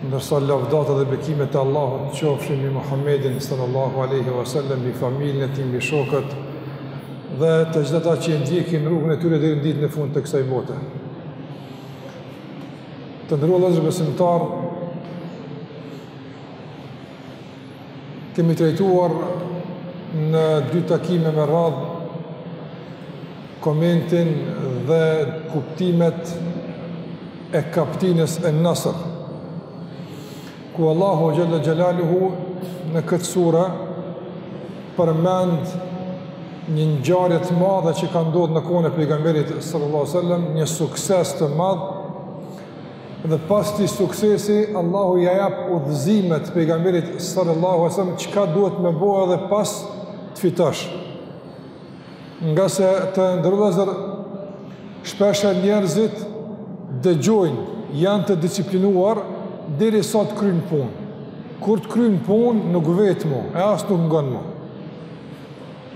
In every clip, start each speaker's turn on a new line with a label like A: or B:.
A: Ndërsa lavdata dhe bekimet e Allahut qofshin mbi Muhammedin sallallahu alaihi wasallam, mbi familjen e tij, mbi shokët dhe të gjithë ata që ndjekin rrugën e tyre deri në ditën e fundit të kësaj bote. Të nderuar vëllezër besimtarë. Kemi trajtuar në dy takime me radhë komentin dhe kuptimet e kaptinës En-Nasr, ku Allahu xhel-le xhelaluhu në këtë sure përmend një ngjarje të madhe që ka ndodh në kohën e pejgamberit sallallahu sallam, një sukses të madh, Dhe pas këtij suksesi, Allahu ia jap udhëzimet pejgamberit sallallahu alajhi wasallam çka duhet me bo edhe pasi të fitosh. Ngase të nderuar vëllezër shpeshherë njerëzit dëgjojnë, janë të disiplinuar, derisa të kryjnë punë. Kur të kryjnë punë, nuk vet mo, e as nuk ngon mo.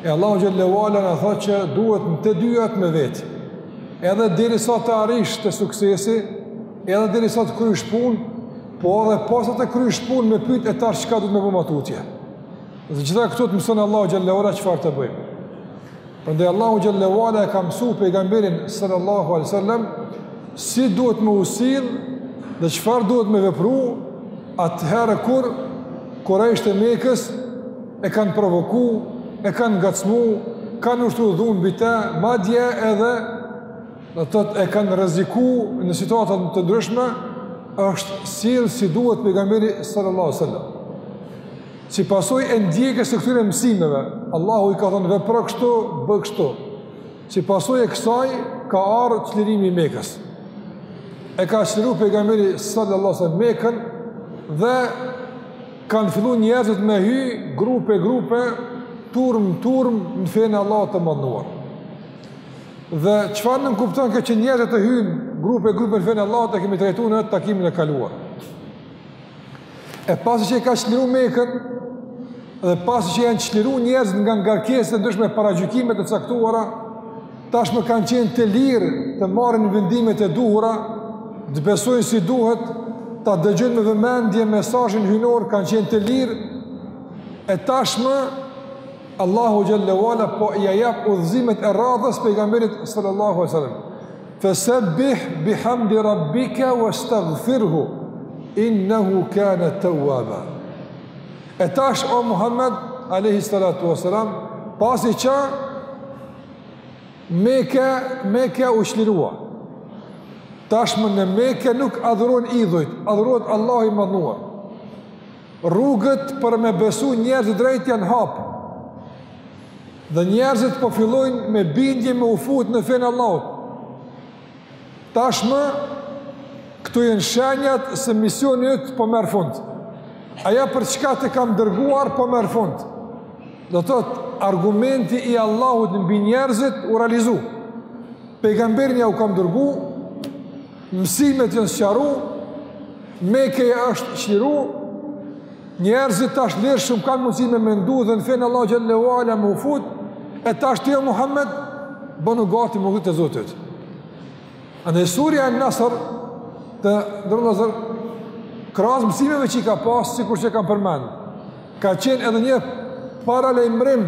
A: E Allahu xhel-le ue ala na thotë që duhet në të dyjat me vet. Edhe derisa të arrish te suksesi, edhe derisa ta krysh punë, po edhe pasi ta krysh punë me pyet e tash çka duhet me bo ma tutje. Dhe të gjitha këto të mëson Allahu xhel-le ue ala çfarë të bëjmë. Prandaj Allahu xhel-le ue ala e ka mësu pejgamberin sallallahu alaihi wasallam si duhet me u sill dhe çfarë duhet me vepru atëherë kur kurejshët e Mekës e kanë provoku, e kanë ngacmu, kanë ushtru dhunë mbi ta, madje edhe jetën e kanë rreziku në situata të ndryshme, është sill si duhet pejgamberi sallallahu sallam. Si pasojë e ndjekjes së këtyre mësimeve, Allahu i ka thonë vepro kështu, bëj kështu. Si pasojë e kësaj, ka ardh çlirimi i Mekës. E ka çliru pejgamberi sallallahu sallam Mekën dhe Kanë fillu njerëzit me hy, grupe, grupe, turma, turma, në fenë e Allahut të madhëruar. Dhe çfarë nënkupton kjo që njerëzit të hyjnë, grupe, grupe, në fenë e Allahut e kemi trajtu në takimin e kaluar. E pasi që e ka çliru Mekën, dhe pasi që janë çliru njerëzit nga ngarkesa të ndryshme paragjykime të caktuara, tashmë kanë qenë të lirë të marrin vendimet e duhura, të besojnë si duhet, ta dëgjojnë me vëmendje mesazhin hyjnor, kanë qenë të lirë. E tashmë Allahu xhel-le ue ala po ia jap udhëzimet e radhës pejgamberit sallallahu alaihi wasallam. Fasabbih bihamdi rabbika wastaghfirhu innahu kana tawwaba. E tash o Muhammed alayhi salatu wasalam pasi që Meke, Meke u çlirua. Tashmë në Meke nuk adhurohen idhujt, adhurohet Allahu i Madhnuar. Rrugët për me besu njerëzit drejt janë hapë. Dhe njerëzit po fillojnë me bindje me u fut në fenë e Allahut. Tashmë, këto janë shenjat se misioni yt po merr fund. Ajo për çka të kam dërguar po merr fund. Do të thotë, argumenti i Allahut mbi njerëzit u realizu. Pejgamberin jau kam dërgu, mësimet janë sqaru, Mekeja është çliru, Njerëzit tash lirshëm kanë mundësi me mendu dhe në fenë e Allahut xhele ve ala me u fut, e tash ti o Muhammed, bënu gati me u kthy te Zoti. Andaj surja Nasr, të nderuar vëllezër, krahas mësimeve që i ka pasë, sikur që i kam përmend, ka qenë edhe një paralajmërim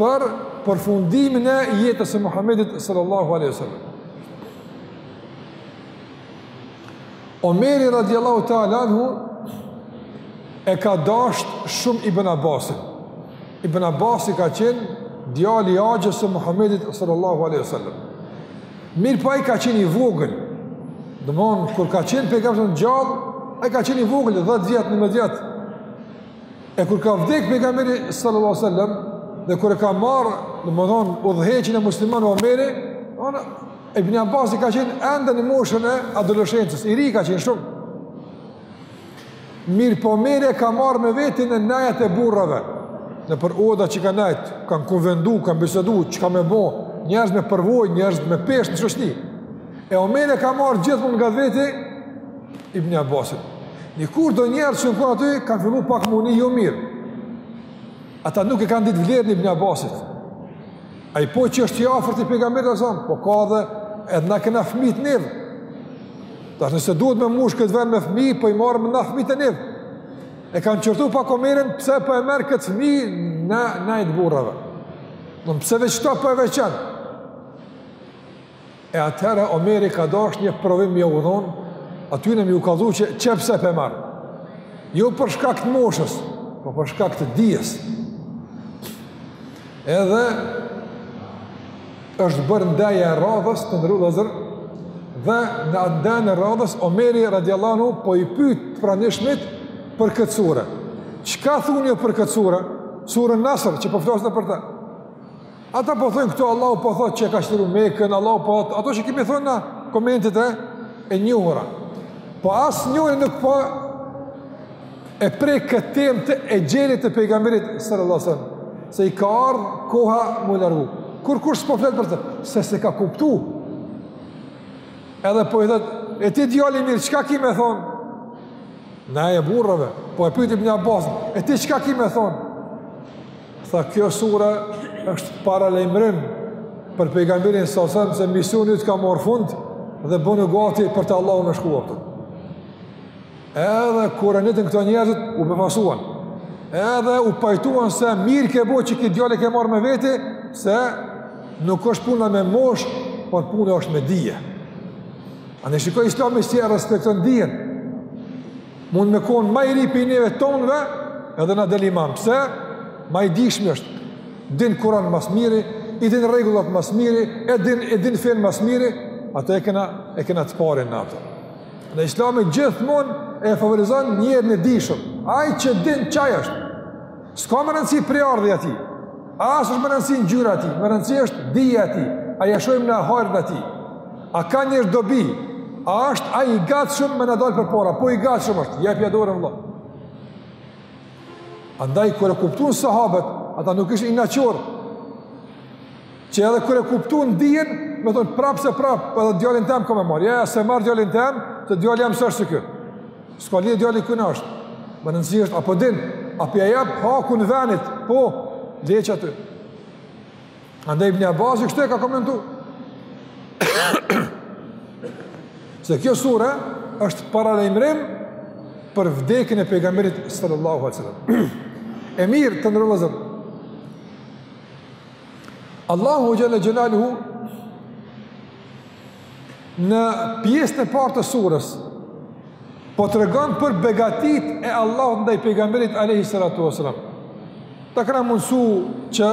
A: për përfundimin e jetës së Muhammedit sallallahu alaihi wasallam. Omeri radiallahu ta'ala anhu e ka dasht shumë Ibn Abbasin. Ibn Abbasi ka qenë djali i axhës së Muhammedit sallallahu aleyhi sallam. Mirëpo ai ka qenë i vogël, domethon, kur ka qenë Pejgamberi gjallë, ai ka qenë i vogël, 10 vjet, 11 vjet. E kur ka vdek Pejgamberi sallallahu aleyhi sallam, dhe kur e ka marrë, domethonë, udhëheqjen e muslimanëve Omeri, Ibn Abbasi ka qenë ende në moshën e adoleshencës, i ri ka qenë shumë. Mirëpo Omeri e ka marrë me veti në nejat e burrave, nëpër oda që kanë nejt, kanë kuvendu, kanë bisedu, çka me bo, njerëz me përvojë, njerëz me peshë në shoqni. E Omeri e ka marrë gjithmonë ngat veti, Ibn Abbasin. Njëkur do njerëz që janë kon aty kanë fillu pak me u ni jo mirë. Ata nuk e kanë ditë vlerën e Ibn Abbasit. Ai po që është i afërt i pejgamberit alejhi selam, po ka edhe edhe na kena fëmijët e neve. Tash nëse duhet me mush këtë vend me fëmijë, po i marrim edhe na fëmijët e neve. E kanë qërtu pak Omerin, pse po e merr këtë fëmijë në neja t'burrave. Do pse veç këta po e veçon. E atëherë Omeri ka dashur një provim me jau dhon atyne, me jau kallxu që qe pse p'e marr. Jo për shkak të moshës, por për shkak të dijes. Edhe është bërë ndeja e radhës të nderuar vëllezër dhe në ndejën e radhës Omeri radiallahu anhu po i pyt të pranishmit për këtë surë. Çka thoni ju për këtë surë? Surën Nasr që po flasim për te. Ata po thojnë këto Allahu po thotë që e ka çliru Mekën, Allahu po thotë ato që kemi thonë na komentet e njohura. Po asnjëri nuk po e prek këtë temë të exhelit të pejgamberit sallallahu alajhi wasallam se i ka ardhë koha me u largu. Kurkush s'po flet për të, se s'e ka kuptu. Edhe po i thot, e ti djali mirë, çka ki me thon? Në mes burrave, po e pyet Ibn Abbasin, e ti çka ki me thon? Tha kjo sure është paralajmërim për pejgamberin s.a.v.s. se misioni yt ka marr fund dhe bonu gati për te Allahu me shkuar. Edhe kur e nitën këto njerëzit u befasuan. Edhe u pajtuan se mirë ke bo që kit djalë e ke marr me vete se nuk është puna me moshë, por puna është me dije. A e shikon islami si e respekton dijen? Mund me konë ma i ri prej neve tanëve edhe na del imam. Pse? Ma i dijshmi është. Din Kuran ma s'miri, i din rregullat ma s'miri, e din, e din fenë ma s'miri, atë e kena, e kena të parin na atë. Islami gjithmonë e favorizon njerin e dijshëm. Ai që din qaj është. S'ka me rëndësi prejardhja e tij. As s'është me rëndësi ngjyra e tij, me rëndësi është dija e tij, a ia shohim na hajrin e tij. A ka njerëzit dobi, a është ai i gatshëm me na dalë përpara, po i gatshëm është, jepja dorën vla. Andaj, kur e kuptun sahabët, ata nuk ishin inatçorë, që edhe kur e kuptun dijen, me thonë prapë se prapë, edhe djalin tem kam me marr, ja, ja, s'e marr djalin tem, se djali jem s'është si ky. S'ka lidhje djali i kujna është. Me rëndësi është a po din, a po ja jep hakun venit. Po, le t'ec aty. Andaj Ibn Abbasi kështu e ka komentu. Se kjo sure është paralajmërim për vdekjen e pejgamberit sallallahu alaihi wasallam. E mirë të nderuar vllezën. Allahu xhelle xhelaluhu në pjesën e parë të surës po tregon për begatitë e Allahut ndaj pejgamberit alayhi salatu wasalam. Ta ka mundsu që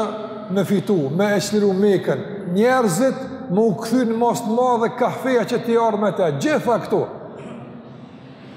A: me fitu, me e çliru Mekën, njerëzit me u kthy në masë të madhe ka feja që ti erdhe me te, gjitha këto.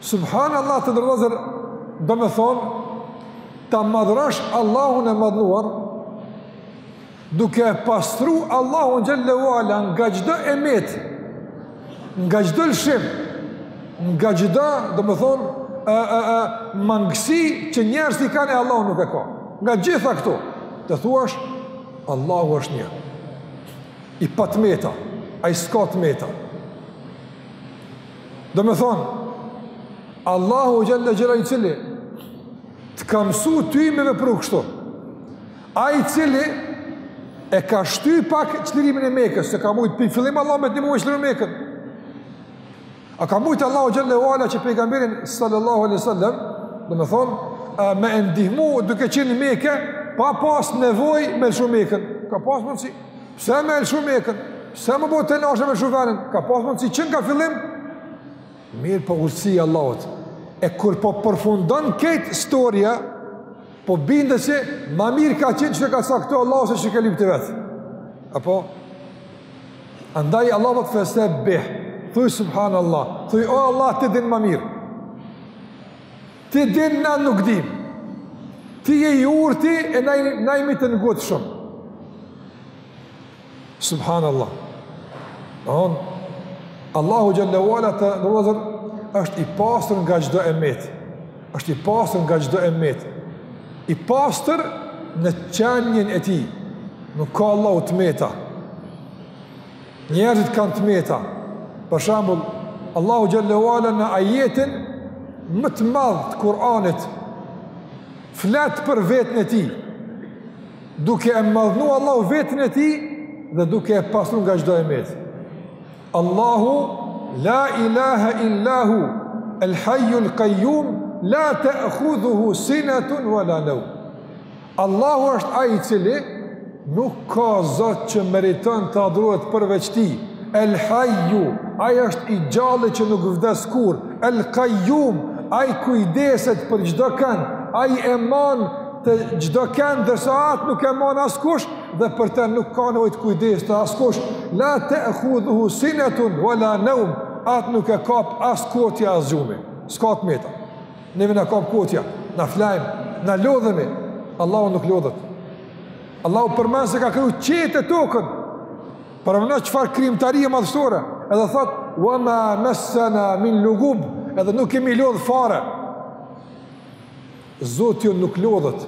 A: Subhan Allah të nderuar vllezër, do me thonë, ta madhërosh Allahun e madhëruar, duke e pastru Allahun xhel-le ue ala nga çdo e metë, nga çdo lëshim, nga çdo, do me thonë, e, e, e, mangësi që njerëzit kanë e Allahu nuk e ka. Nga gjitha këto, të thuash, Allahu është një. I pa të meta, ai s'ka të meta. Domethënë, Allahu xhelle xheluhu i cili, të ka mësu ty me vepru kështu. Ai i cili e ka shty pak çlirimin e mekës, se ka mujtë n'fillim Allah me t'ndihmu e çliru Mekën. A ka mujtë Allahu xhelle ue ala që pejgamberin sallallahu alejhi we sallam, domethënë, me e ndihmu duke qenë meke, pa pas nevoj me lshu mekën. Ka pas mundësi. Pse me lshu mekën? Pse me bo telashe me lshu venin? Ka pas mundësi që nga fillimi? Mirëpo urtësi e Allahut. E kur po përfundon krejt storja, po bindesh që ma mirë ka qenë çka ka caktu Allahu se çi ke lypë ti vetë. Apo? Andaj Allah po thotë fesebbih. Thuj subhanallah. Thuj o Allah ti din ma mirë. Ti din na nuk dim. Ti je i urti e na jemi të ngutshëm. Subhanallah. Don Allahu xhelle ue ala të tregojë është i pastër nga çdo e met. Është i pastër nga çdo e met. I pastër në qenjen e tij. Nuk ka Allahu të meta. Njerëzit kanë të meta. Për shembull, Allahu xhelle ue ala në ajetin më të madh të Kur'anit flet për veten e tij. Duke e madhnu Allahu veten e tij dhe duke e pastru nga çdo e metë. Allahu la ilaha illa hu el hayyul qayyum la ta'khudhuhu sinatun wala nawm. Allahu është ai i cili nuk ka zot që meriton të adhurohet përveç tij. El Hayyu, ai është i gjalli që nuk vdes kurrë. El Qayyum, ai kujdeset për çdo kënd, ai e mban çdo kënd ndërsa atë nuk e mban askush dhe për të nuk ka nevojë të kujdeset askush. La ta'khudhuhu sinatun wala nawm, atë nuk e kap as kotja as gjumi. S'ka të meta. Neve na kap kotja, na flejmë, na lodhemi, Allahu nuk lodhet. Allahu përmen se ka kriju qiejt e tokën, përmen çfarë krijimtarie madhështore, edhe thot, wa ma mesena min lugub, edhe nuk jemi lodhë fare. Zoti nuk lodhet.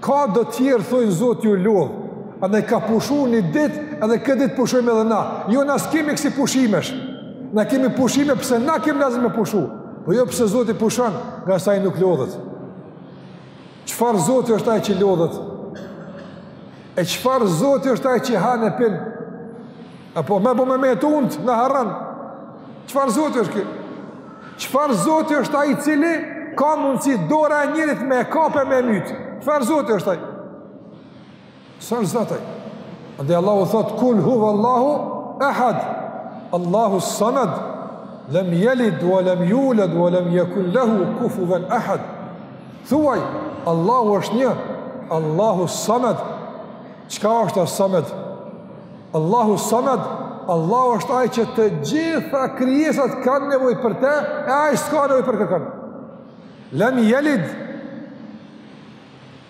A: Ka do t'tjerë, thojnë Zoti u lodh. Anaj ka pushu një dit, edhe këtë dit pushojme edhe na. Jo, na s'kemi kësi pushimesh. Na kemi pushime, pse na kemi lazim me pushu. Po jo pse Zoti pushon, ngase ai nuk lodhet. Çfarë Zoti është ai që lodhet? E çfarë Zoti është ai që han e pin? Apo me bo me met unt na harron? Çfarë Zoti është ky? Çfarë Zoti është ai i cili ka mundsi dora e njerit me e kap e me e myt? Çfarë Zoti është ai? S'është zot aj? Andaj Allahu thot, kul hu vallahu ehad, Allahu samad, lem jelid, wa lem julad, wa lem jekun lehu, kufu ven ehad. Thuaj, Allahu është një, Allahu samad, çka është es samad? Allahu samad, Allahu është aj që të gjitha krijesat kanë nevoj për te, e aj s'ka nevoj për kërkan. Lem jelid,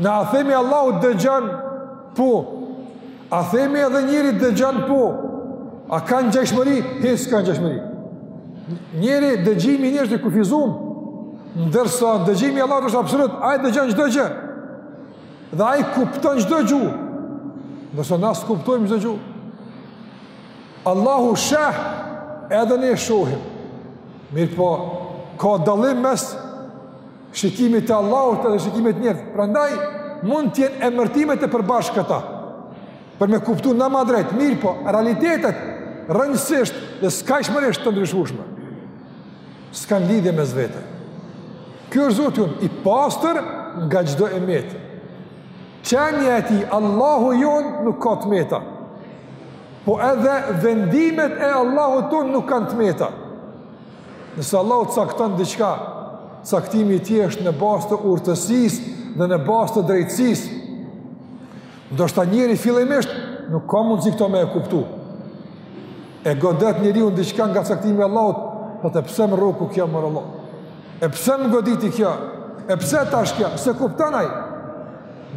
A: Na a themi Allahu dëgjan? Po. A themi edhe njeri dëgjan? Po. A kanë ngjashmëri? Hiç s'ka ngjashmëri. Njeri dëgjimi i njerit është i kufizum, ndërsa dëgjimi i Allahut është absolut, ai dëgjan çdo gjë, dhe ai kupton çdo gjuhë, ndërsa na s'kuptojmë çdo gjuhë. Allahu sheh edhe ne shohim. Mirëpo, ka dallim mes shikimit të Allahut edhe shikimit të njerëzve. Prandaj mund të jenë emërtime të përbashkëta për me kuptuar na ma drejt, mirëpo, realitetet rrënjësisht dhe skajshmërisht të ndryshueshme. S'kanë lidhje mes vete. Ky është Zoti i pastër nga çdo e metë. Qenia e tij, Allahu jonë nuk ka të meta. Po edhe vendimet e Allahut tonë nuk kanë të meta. Nëse Allahu cakton diçka, caktimi i tij është në bazë të urtësisë dhe në bazë të drejtësisë. Ndoshta njeri fillimisht nuk ka mundësi këto me e kuptu. E godet njeriun diçka nga caktimi i Allahut, dhe thotë pse më rroku kjo more vlla? E pse më goditi kjo? E pse tash kjo? S'e kupton ai?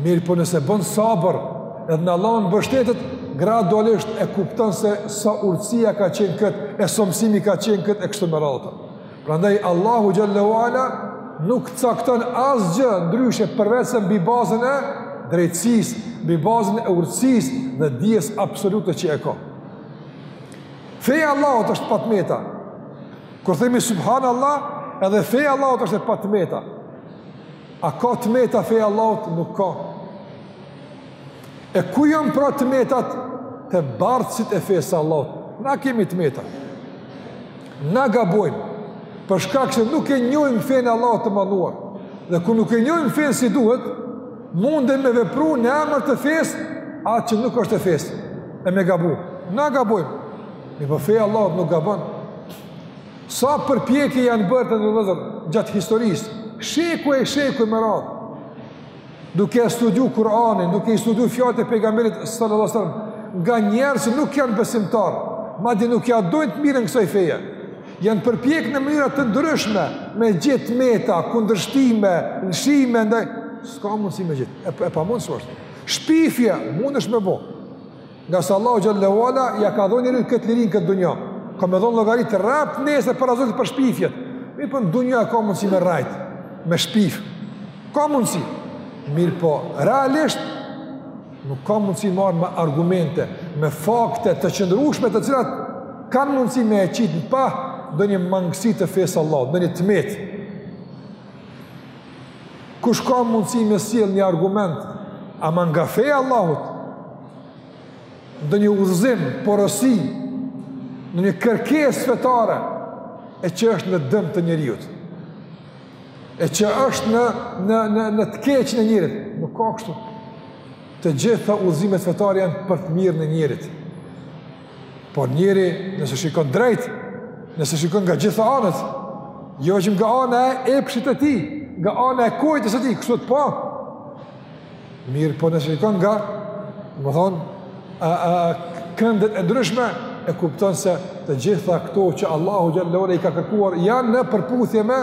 A: Mirëpo nëse bën sabër edhe në Allahun mbështetet, gradualisht e kuptan se sa urtësia ka qenë te kjo, e sa mësimi ka qenë këtë, e kështu me radhë. Prandaj, Allahu xhelle ve ala nuk caktan asgjë ndryshe përveçse mbi bazën e drejtësisë, mbi bazën e urtësisë dhe dijes absolute që e ka. Feja e Allahut është pa të meta. Kur themi Subhan Allah, edhe feja e Allahut është pa të meta. A ka të meta feja e Allahut? Nuk ka. E ku janë pra të metat? Te bartësit e fesë së Allahut. Na kemi të meta. Na gabojmë. Për shkak se nuk e njohim fenë e Allahut të madhëruar. Dhe kur nuk e njohim fenë si duhet, mundem me vepru në emër të fesë, atë që nuk është e fesë. E me gabu. Na gabojmë. Mirëpo feja e Allahut nuk gabon. Sa përpjekje janë bërë prej njerëzve gjatë historisë, shekuj e shekuj me radhë, duke e studiu Kur'anin, duke i studiu fjalët e pejgamberit sallallahu alaihi wasallam, nga njerëz që nuk janë besimtarë, madje nuk ia dojnë të mirën kësaj feje. Janë përpjek në mënyra të ndryshme, me gjet të meta, kundërshtime, lëshime, ndaj, s'ka mundësi me gjet, e, e pamundur është. Shpifje, mundesh me bo. Ngase Allahu xhelle ue ala ia ka dhonë njeriut këtë liri n'këtë dunja. Ka me dhonë llogari të rrept nesër para Zotit për shpifjet. Mirëpo n'dunja ka mundsi me rrejt, me shpif. Ka mundsi. Mirëpo, realisht nuk ka mundsi more me argumente, me fakte të qëndrueshme të cilat kanë mundsi me e qitë në pah ndonjë mangësi të fesë së Allahut, ndonjë të metë. Kush ka mundësi me sjell një argument, ama nga feja e Allahut, ndonjë udhëzim, porosi, ndonjë kërkesë fetare, e që është në dëm të njeriut, e që është në, në, në, në të keqen e njerit, nuk ka kështu. Të gjitha udhëzimet fetare janë për të mirën e njerit. Por njeri, nëse shikon drejt, nëse shikon nga gjitha anët, jo veç nga ana e epshit të tij, nga ana e kokës së tij, kështu të pa, Mirëpo nëse shikon nga, domethonë, a, a, këndet e ndryshme, e kupton se të gjitha këto që Allahu xhelle ue ala i ka kërkuar, janë në përputhje me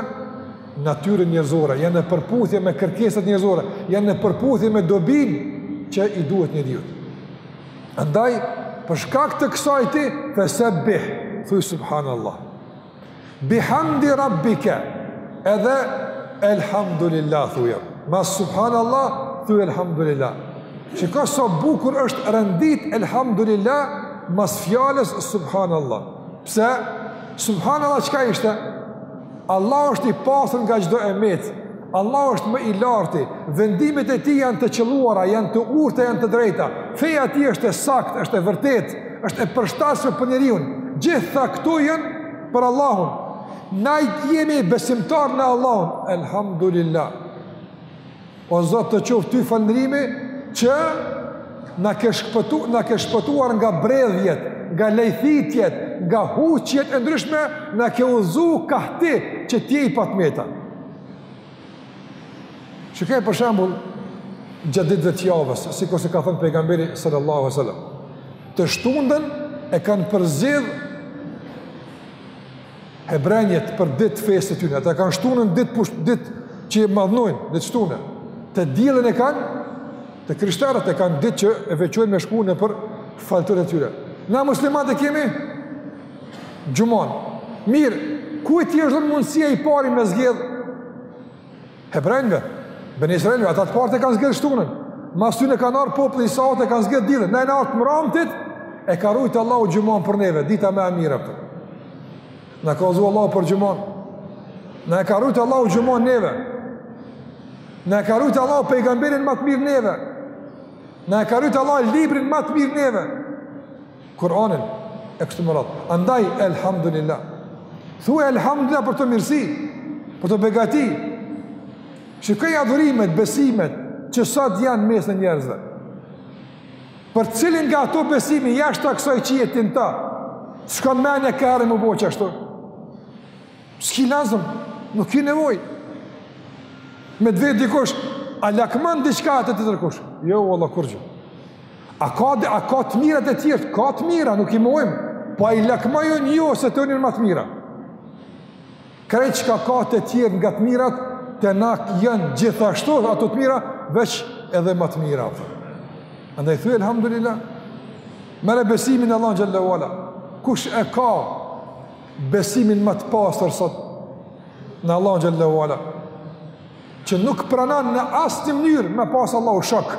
A: natyrën njerëzore, janë në përputhje me kërkesat njerëzore, janë në përputhje me dobinë që i duhet njeriut. Andaj, për shkak të kësaj ti, fesebbih, thuj subhanallah. Bihamdi rabbike, edhe elhamdulillah thuja. Mas subhanallah, thuja elhamdulillah. Shika sa bukur është rendit elhamdulillah, mas fjalës subhanallah. Pse? Subhanallah çka ishte? Allahu është i pastër nga çdo e metë, Allahu është më i larti, vendimet e tij janë të qëlluara, janë të urta, janë të drejta, feja e tij është e saktë, është e vërtetë, është e përshtatshme për njeriun, gjitha këto janë për Allahun, na jemi besimtarë në Allahun, elhamdulillah, o Zot të qoftë ty falëndrimi, që na ke shpëtu, na ke shpëtuar nga bredhjet, nga lejthitjet, nga huqjet e ndryshme, na ke udhëzu kah ti që ti je i pa të meta. Shiko për shambull, gjatë ditëve të javës, sikurse ka thënë pejgamberi sallallahu a sallam, të shtunën e kanë përzgjedh hebrenjtë për ditë festë të tyne, ata kanë shtunën ditë push, ditë që e madhnojnë, ditë shtune, të dielën e kanë, të krishtarët e kanë ditë që e veçojnë me shku nëpër faltoret e tyre. Na muslimant e kemi, Xhuman. Mirë, kujt i është dhënë mundësia i pari me zgjedhë? Hebrenjve, beni Israilve, ata të parët e kanë zgjedhë shtunën. Mas tyne kanë ardhë populli i Isait e kanë zgjedhë dilën. Na kena ardhë të mramtit, e ka rujtë Allahu xhuman për neve, dita ma e mirë për. Na ka udhëzu Allahu për xhuman. Na e ka rujtë Allahu xhuman neve. Na e ka rujtë Allahu pejgamberin ma të mirë neve. Na e ka rujtë Allahu librin ma të mirë neve. Kur'anin e kështu me radhë. Andaj elhamdulillah. Thuaj elhamdulillah për këto mirësi, për këto begati. Shikoj adhurimet, besimet që sot janë mesin e njerëzve. Për cilin nga ato besime jashta kësaj që je ti në ta, s'ka menja kurrë mu bo qashtu. S'ki lazëm, nuk ki nevoj. Me të vet dikush, a lakmon diçka te tjetërkush? Jo, vallah, kurgjë. A ka, a ka të mira te tjerët? Ka të mira, nuk i mohojmë. Po a i lakmoj unë? Jo, se te na janë ma të mira. Krejt çka ka te tjerët nga të mirat, te na janë gjithashtu ato të mira, veç edhe ma të mira. Andaj thuj, elhamdulillah, merre besimin në Allahun xhelle ve ala. Kush e ka besimin ma të pastër sot në Allahun xhelle ve ala, që nuk pranon në asnjë mënyrë me pasë Allahu shok.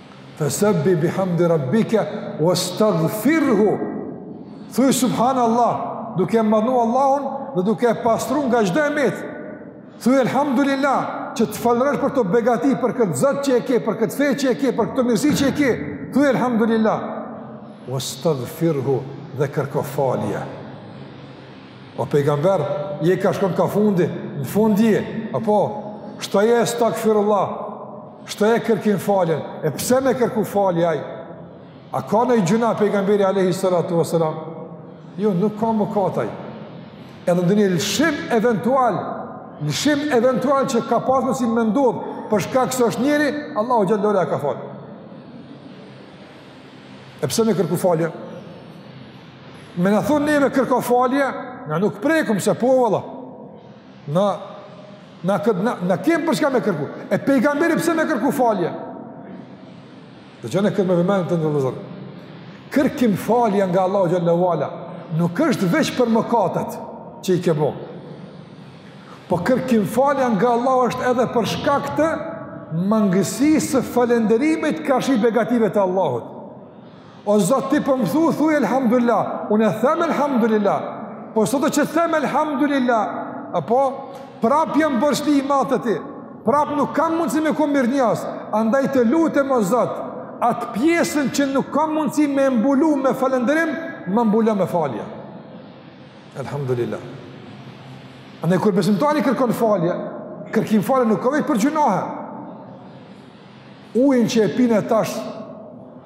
A: Fesebbi bihamdi rabbike wastaghfirhu. Thuaj subhanallah, duke e madhnu Allahun dhe duke e pastru nga çdo e metë. Thuaj elhamdulillah, që të falënderosh për këto begati, për këtë zot që e ke, për këtë fe që e ke, për këtë mirësi që e ke. Thuaj elhamdulillah. Wastaghfirhu dhe kërko falje. O pejgamber, je kah shkon kah fundi, në fund je, apo, shtoje estagfirullah, shtoje kërkim faljen, e pse me kërku falje ai? A ka naj gjynah pejgamberi Alejhi Salatu Veselam? Jo, nuk ka mëkat ai. Edhe ndonjë lëshim eventual, lëshim eventual që ka pas mundësi me ndodhë, për shkak se është njeri, Allahu xhelle ve ala ia ka falë. E pse me kërku falje? Me na thonë neve kërko falje, na nuk prekum se po vallah. Na, na, na, na kem për çka me kërku. E pejgamberi pse me kërku falje? Dëgjone këtë me vëmendje, vëllezër. Kërkim falja nga Allahu xhelle ve ala, nuk është veç për mëkatet që i ke bo. Po kërkim falja nga Allahu është edhe për shkak të mangësisë së falënderimit karshi begative të Allahut. O Zot ti po më thu thuaj elhamdulillah, unë e them elhamdulillah. Po sado që të them elhamdulillah, apo prap jam borxhli i madh te ti. Prap nuk kam mundësi me kon mirënjohës, andaj të lutem o Zot, atë pjesën që nuk kam mundësi me e mbulu me falënderim, ma mbulo me falje. Elhamdulillah. Andaj kur besimtari kërkon falje, kërkim falje nuk ka veç për gjynahe. Ujin që e pimë tash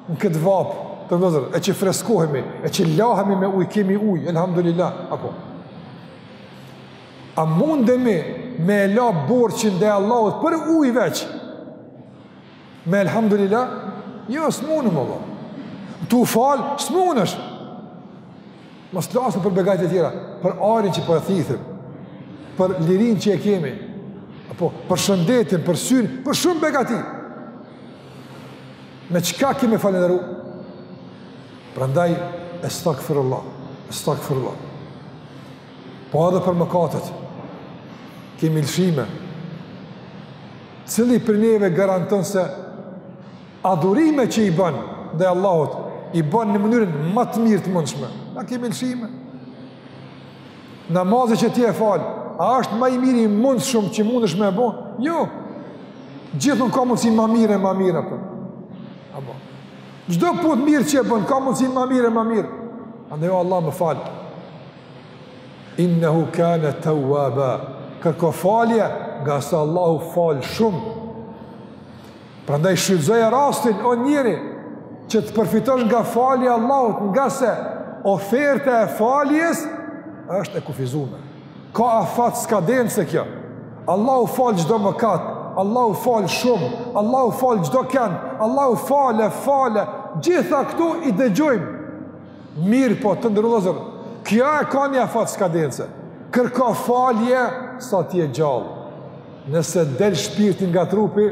A: në këtë vapë vëllezër, e që freskohemi, e që lahemi me uj, kemi uj, elhamdulillah, apo. A mundemi me e la borxhin ndaj Allahut për uj veç? Me elhamdulillah, jo, s'munë me e la. Tu falë, s'munësh. Mos t'flasim për begatitë e tjera, për ajrin që po e thithim, për lirinë që e kemi, apo për shëndetin, për synë, për shumë begati. Me çka kemi falenderu? Prandaj, estagfirullah, estagfirullah. Po edhe për mëkatet, kemi lëshime. Cili prej neve garanton se adhurimet që i bën ndaj Allahut, i bën në mënyrën më të mirë të mundshme. Na kemi lëshime. Namazi që ti e fal, a është më i miri i mundshëm që mundesh me e bo? Jo. Gjithmonë ka mundësi më mirë e më mirë. Apo. Apo. Çdo punë t'mirë që e bën, ka mundësi më mirë e më mirë. Andaj o Allah më fal. Innehu kane teuaba, kërko falje, ngase Allahu fal shumë. Prandaj shfrytëzoje rastin, o njeri, që të përfitosh nga falja e Allahut, ngase oferta e faljes është e kufizume. Ka afat skadence kjo. Allahu fal çdo mëkat, Allahu fal shumë, Allahu fal çdokënd, Allahu fal, fal, gjitha këto i dëgjojmë. Mirëpo, të nderuar vëllezër, kjo e ka një afat skadence. Kërko falje sa të je gjallë. Nëse del shpirti nga trupi,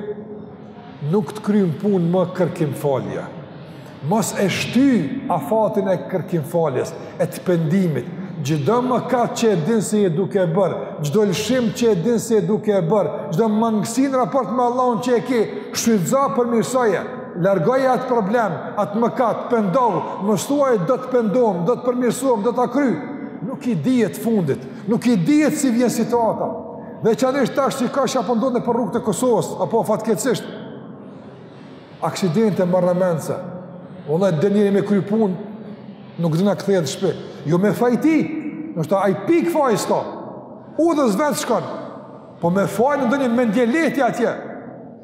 A: nuk të kryn punë më kërkim falje. Mos e shtyj afatin e kërkim faljes, e të pendimit. Çdo mëkat që e din se je duke e bërë, çdo lëshim që e din se je duke e bërë, çdo mangësi në raport me Allahun që e ki, shfrytëzo, përmirësoje. Largoj atë problem, atë mëkat, pendohu, mos thuj do të pendohëm, do të përmirësohem, do ta kry. Nuk i dihet fundit, nuk i dihet si vjen situata. Veçanërisht tash qëkaq që po ndodhin nëpër rrugë të Kosovës, a po fatkeqësisht, aksidente marramendse, vallahi del njeri me kry punë, nuk din a kthehet n'shpi, jo me faj t'tij, ndoshta ai pikë faj s'ka, udhës vet shkon, po me fajin e ndonjë mendjelehti atje,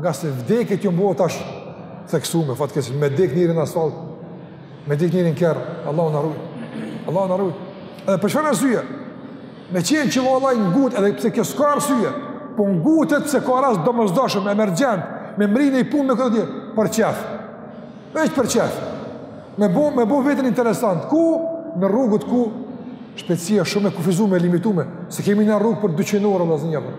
A: Ngase vdekjet janë bo tash t'theksume, fatkeqësi, me dek njeri në asfalt, me dek njeri në kerr, Allahu na rujt, Allahu na rujt. Edhe për çfarë arsye, me qenë që vëllai ngutet, edhe pse kjo s'ka arsye, po ngutet se ka rast domosdoshëm, emergjent, me mrri ni punë me kry diçka, për qef, veç për qef, me bo, me bo veten interesant, ku në rrugët ku shpejtësia shumë e kufizuar e limituar, se kemi në rrugë për 200 orë vëllezër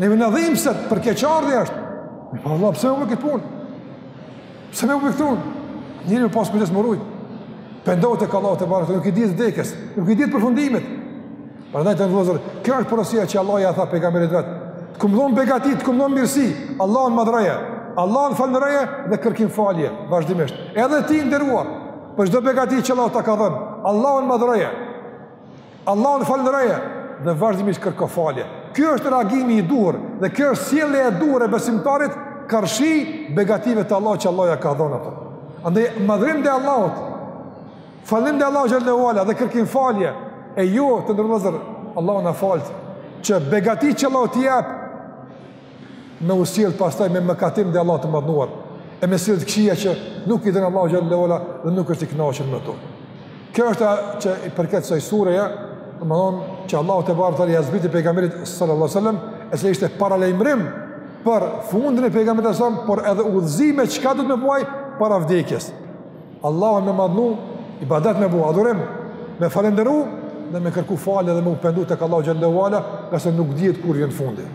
A: Neve na dhimet, për keqardhja është. Me i pa vallahi, pse me bo këtë punë? Pse me bo këtë punë? Njeri me pasë kujdes m'u rujtë. Pendohet te Allahu tebareke, nuk i dihet vdekjes, nuk i dihet përfundimit. Prandaj vëllezër, kjo është porosia që Allah ja tha pejgamberit vetë. T'kom dhonë begati, t'kom dhonë mirësi, Allahun madhroje, Allahun falënderoje dhe kërkim falje, vazhdimisht. Edhe ti i nderuar, për çdo begati që Allahu ta ka dhënë, Allahun madhroje. Allahun falënderoje dhe vazhdimisht kërko falje. Ky është reagimi i duhur dhe kjo është sjellja e duhur e besimtarit karshi begative të Allahut që Allahu ja ka dhënë ato. Andaj madhrim ndaj Allahut. Falënderim ndaj Allahut xhelle ue ala dhe kërkim falje e jo të nderuar vëllezër. Allahu na falt që begati që Allahu t'i jap me u sjell pastaj me mëkatim ndaj Allahut të Madhëruar, e me sjell të këqija që nuk i don Allahu xhelle ue ala dhe nuk është i kënaqur me to. Kjo është ajo që i përket kësaj sureja, domethonë që Allahu tebareke ue teala ia zbriti pejgamberit sallallahu alajhi wasallam, e cila ishte paralajmërim për fundin e pejgamberit sallallahu alajhi wasallam, por edhe udhëzime çka duhet me bo para vdekjes. Allahun me madhnu, ibadet me bu, adhurim, me falënderu dhe me kërku falje dhe me u pendu tek Allahu xhelle ue ala, ngase nuk dihet kur vjen fundi.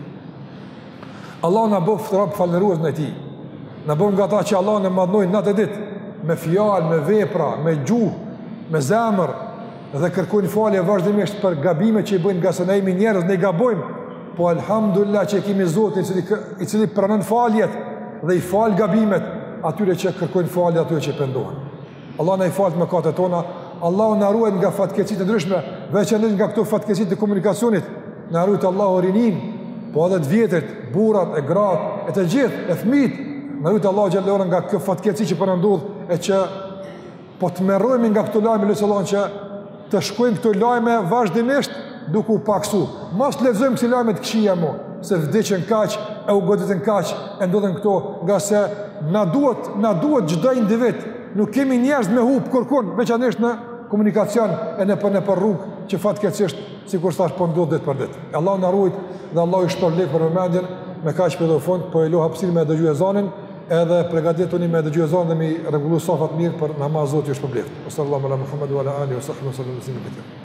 A: Allahu na bëftë robë falënderues të tij, na bëftë nga ata që Allahun e madhnojnë natë e ditë, me fjalë, me vepra, me gjuhë, me zemër, dhe kërkojnë falje vazhdimisht për gabimet që i bëjnë ngase ne jemi njerëz, ne gabojmë, po alhamdulillah që e kemi Zotin i cili, i cili pranon faljet dhe i fal gabimet atyre që kërkojnë falje atyre që pendohen. Allahu na i faltë mëkatet tona, Allahu na ruajt nga fatkeqësitë e ndryshme, veçanërisht nga këto fatkeqësitë e komunikacionit, na ruajtë Allahu rininë, po edhe të vjetrit, burrat, e gratë, e të gjithë, e fmijt, na ruajtë Allahu xhelle ue ala nga kjo fatkeqësi që po na ndodh, e që Po të merrojmë nga këto lajme lusim Allahun që të shkojnë këto lajme vazhdimisht duke u paksu. Mos lexojmë këto lajme të këqija më, se vdiqën kaq e u goditën kaq e ndodhen këto, ngase na duhet, na duhet çdo individ. Nuk kemi njerëz me hub kurkun, veçanërisht në komunikacion e nëpër nëpër rrugë që fatkeqësisht sikur thash po ndodh ditë për ditë. Allahu na ruajt dhe Allahu ju shpërbleft për vëmendjen me kaq përfundoj po e lo hapësirë me dëgju ezanin. Edhe pregadituni me dëgju ezan dhe mi rregullu safat mirë për namaz Zoti ju shpërbleft. Sallallahu alaihi wa sallam Muhammad wa ala alihi wa sahbihi wa sallam.